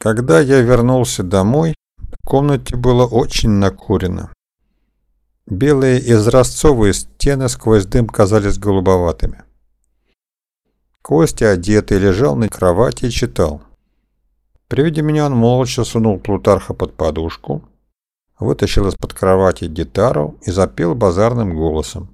Когда я вернулся домой, в комнате было очень накурено. Белые изразцовые стены сквозь дым казались голубоватыми. Костя, одетый, лежал на кровати и читал. При виде меня он молча сунул Плутарха под подушку, вытащил из-под кровати гитару и запел базарным голосом.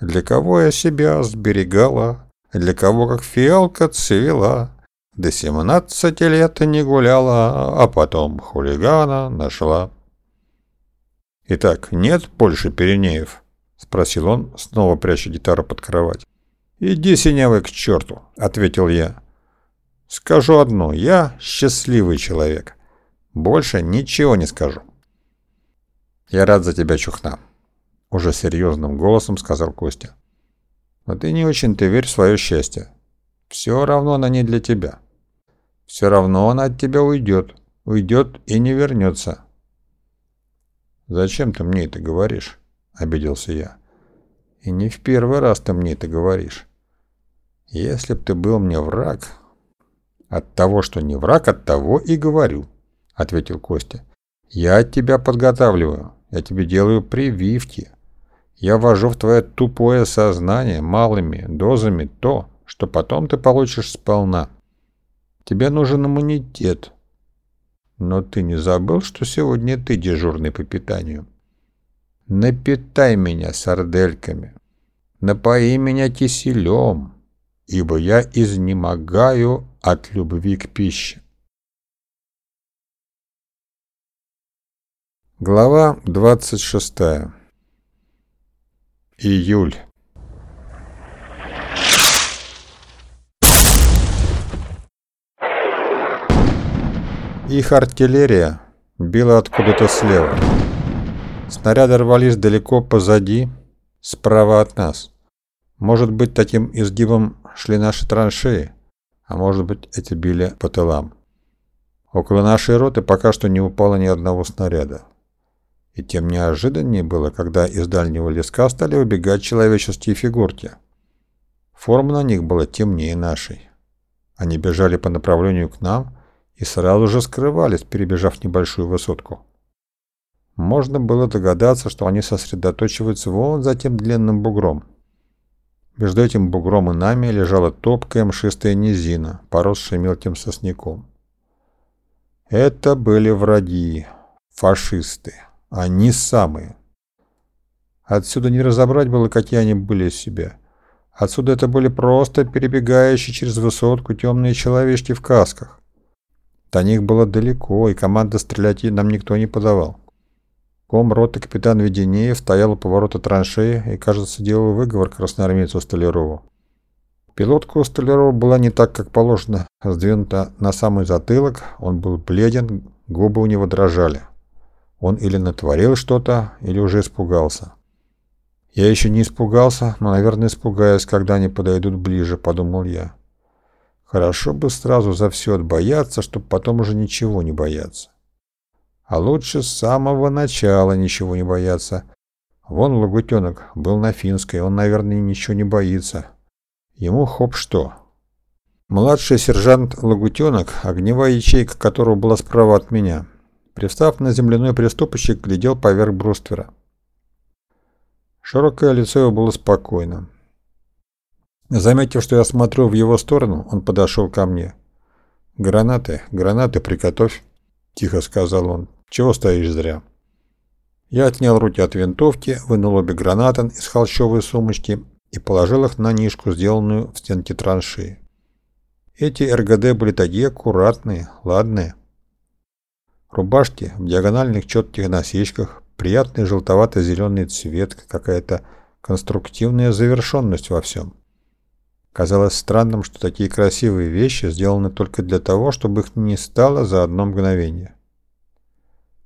«Для кого я себя сберегала, для кого как фиалка цвела, до семнадцати лет не гуляла, а потом хулигана нашла». «Итак, нет больше Пиренеев?» — спросил он, снова пряча гитару под кровать. «Иди, синявый, к черту!» — ответил я. «Скажу одно, я счастливый человек. Больше ничего не скажу». «Я рад за тебя, Чухна», — уже серьезным голосом сказал Костя. «Но ты не очень-то верь в свое счастье. Все равно она не для тебя. Все равно она от тебя уйдет. Уйдет и не вернется. «Зачем ты мне это говоришь?» — обиделся я. «И не в первый раз ты мне это говоришь. Если б ты был мне враг...» «От того, что не враг, от того и говорю», — ответил Костя. «Я от тебя подготавливаю, я тебе делаю прививки. Я ввожу в твое тупое сознание малыми дозами то, что потом ты получишь сполна. Тебе нужен иммунитет, но ты не забыл, что сегодня ты дежурный по питанию? Напитай меня сардельками, напои меня киселем, ибо я изнемогаю от любви к пище. Глава 26. Июль. Их артиллерия била откуда-то слева. Снаряды рвались далеко позади, справа от нас. Может быть, таким изгибом шли наши траншеи, а может быть, эти били по тылам. Около нашей роты пока что не упало ни одного снаряда. И тем неожиданнее было, когда из дальнего леска стали выбегать человеческие фигурки. Форма на них была темнее нашей. Они бежали по направлению к нам, и сразу же скрывались, перебежав небольшую высотку. Можно было догадаться, что они сосредоточиваются вон за тем длинным бугром. Между этим бугром и нами лежала топкая мшистая низина, поросшая мелким сосняком. Это были враги, фашисты. Они самые. Отсюда не разобрать было, какие они были из себя. Отсюда это были просто перебегающие через высотку темные человечки в касках. До них было далеко, и команда стрелять нам никто не подавал. Ком роты капитан Веденеев стоял у поворота траншеи и, кажется, делал выговор красноармейцу Столярову. Пилотка у Столярова была не так, как положено, сдвинута на самый затылок, он был бледен, губы у него дрожали. Он или натворил что-то, или уже испугался. Я еще не испугался, но, наверное, испугаюсь, когда они подойдут ближе, подумал я. Хорошо бы сразу за все отбояться, чтобы потом уже ничего не бояться. А лучше с самого начала ничего не бояться. Вон Лагутенок был на финской, он, наверное, ничего не боится. Ему хоп что. Младший сержант Лагутенок, огневая ячейка которого была справа от меня, пристав на земляной приступочек, глядел поверх бруствера. Широкое лицо его было спокойно. Заметив, что я смотрю в его сторону, он подошел ко мне. «Гранаты, гранаты приготовь», — тихо сказал он. «Чего стоишь зря?» Я отнял руки от винтовки, вынул обе гранаты из холщовой сумочки и положил их на нишку, сделанную в стенке траншеи. Эти РГД были такие аккуратные, ладные. Рубашки в диагональных четких насечках, приятный желтовато-зеленый цвет, какая-то конструктивная завершенность во всем. Казалось странным, что такие красивые вещи сделаны только для того, чтобы их не стало за одно мгновение.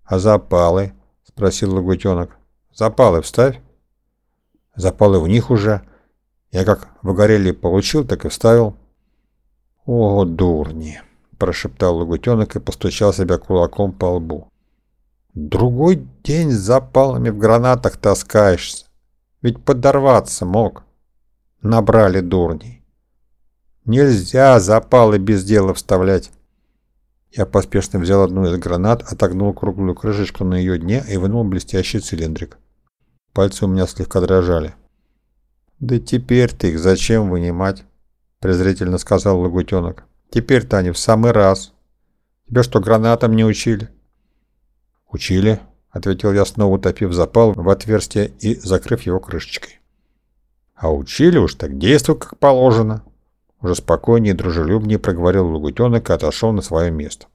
«А запалы?» — спросил Лагутенок. «Запалы вставь». «Запалы в них уже. Я как в огорели получил, так и вставил». «О, дурни!» — прошептал Лагутенок и постучал себя кулаком по лбу. «Другой день с запалами в гранатах таскаешься. Ведь подорваться мог. Набрали дурней». Нельзя запалы без дела вставлять. Я поспешно взял одну из гранат, отогнул круглую крышечку на ее дне и вынул блестящий цилиндрик. Пальцы у меня слегка дрожали. «Да теперь ты их зачем вынимать?» – презрительно сказал Лагутенок. «Теперь-то они в самый раз. Тебя что, гранатам не учили?» «Учили», — ответил я, снова утопив запал в отверстие и закрыв его крышечкой. «А учили уж так действуй, как положено», — уже спокойнее и дружелюбнее проговорил Лугутенок и отошел на свое место.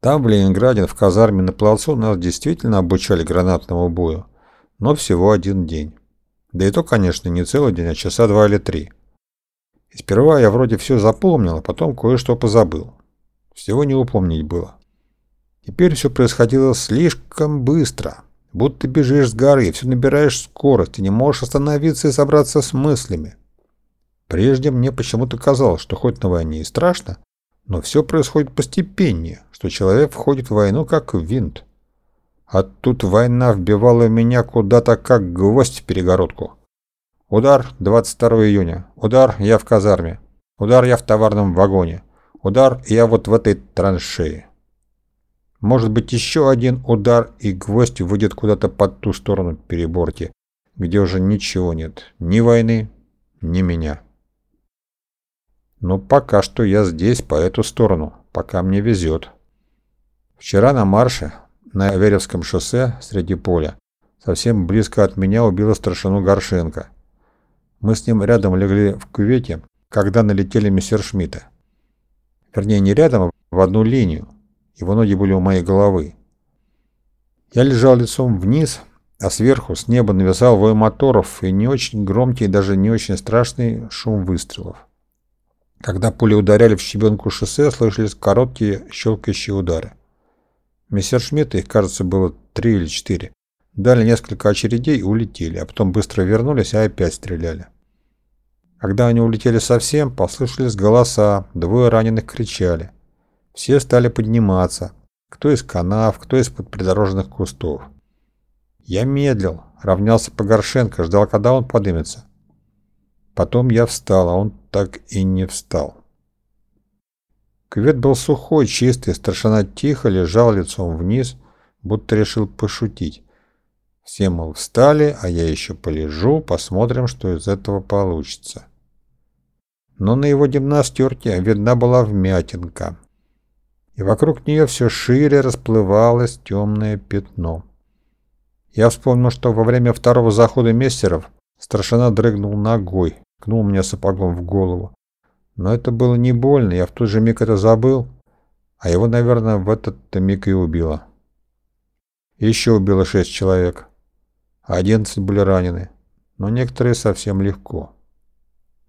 Там, в Ленинграде, в казарме на плацу, нас действительно обучали гранатному бою, но всего один день. Да и то, конечно, не целый день, а часа два или три. И сперва я вроде все запомнил, а потом кое-что позабыл. Всего не упомнить было. Теперь все происходило слишком быстро. Будто бежишь с горы, все набираешь скорость, и не можешь остановиться и собраться с мыслями. Прежде мне почему-то казалось, что хоть на войне и страшно, но все происходит постепеннее, что человек входит в войну как в винт. А тут война вбивала меня куда-то как гвоздь в перегородку. Удар 22 июня. Удар я в казарме. Удар я в товарном вагоне. Удар я вот в этой траншее. Может быть еще один удар, и гвоздь выйдет куда-то под ту сторону переборки, где уже ничего нет. Ни войны, ни меня. Но пока что я здесь, по эту сторону, пока мне везет. Вчера на марше, на Веревском шоссе, среди поля, совсем близко от меня убила старшину Горшенко. Мы с ним рядом легли в кювете, когда налетели мессершмитты. Вернее, не рядом, а в одну линию. Его ноги были у моей головы. Я лежал лицом вниз, а сверху с неба нависал вой моторов и не очень громкий, даже не очень страшный шум выстрелов. Когда пули ударяли в щебенку шоссе, слышались короткие щелкающие удары. Мессершмитта, их, кажется, было три или четыре, дали несколько очередей и улетели, а потом быстро вернулись и опять стреляли. Когда они улетели совсем, послышались голоса, двое раненых кричали. Все стали подниматься, кто из канав, кто из-под придорожных кустов. Я медлил, равнялся по Горшенко, ждал, когда он подымется. Потом я встал, а он так и не встал. Кювет был сухой, чистый, старшина тихо лежал лицом вниз, будто решил пошутить. Все, мол, встали, а я еще полежу, посмотрим, что из этого получится. Но на его гимнастерке видна была вмятинка, и вокруг нее все шире расплывалось темное пятно. Я вспомнил, что во время второго захода мессеров старшина дрыгнул ногой, кнул меня сапогом в голову. Но это было не больно, я в тот же миг это забыл, а его, наверное, в этот миг и убило. Еще убило шесть человек, одиннадцать были ранены, но некоторые совсем легко.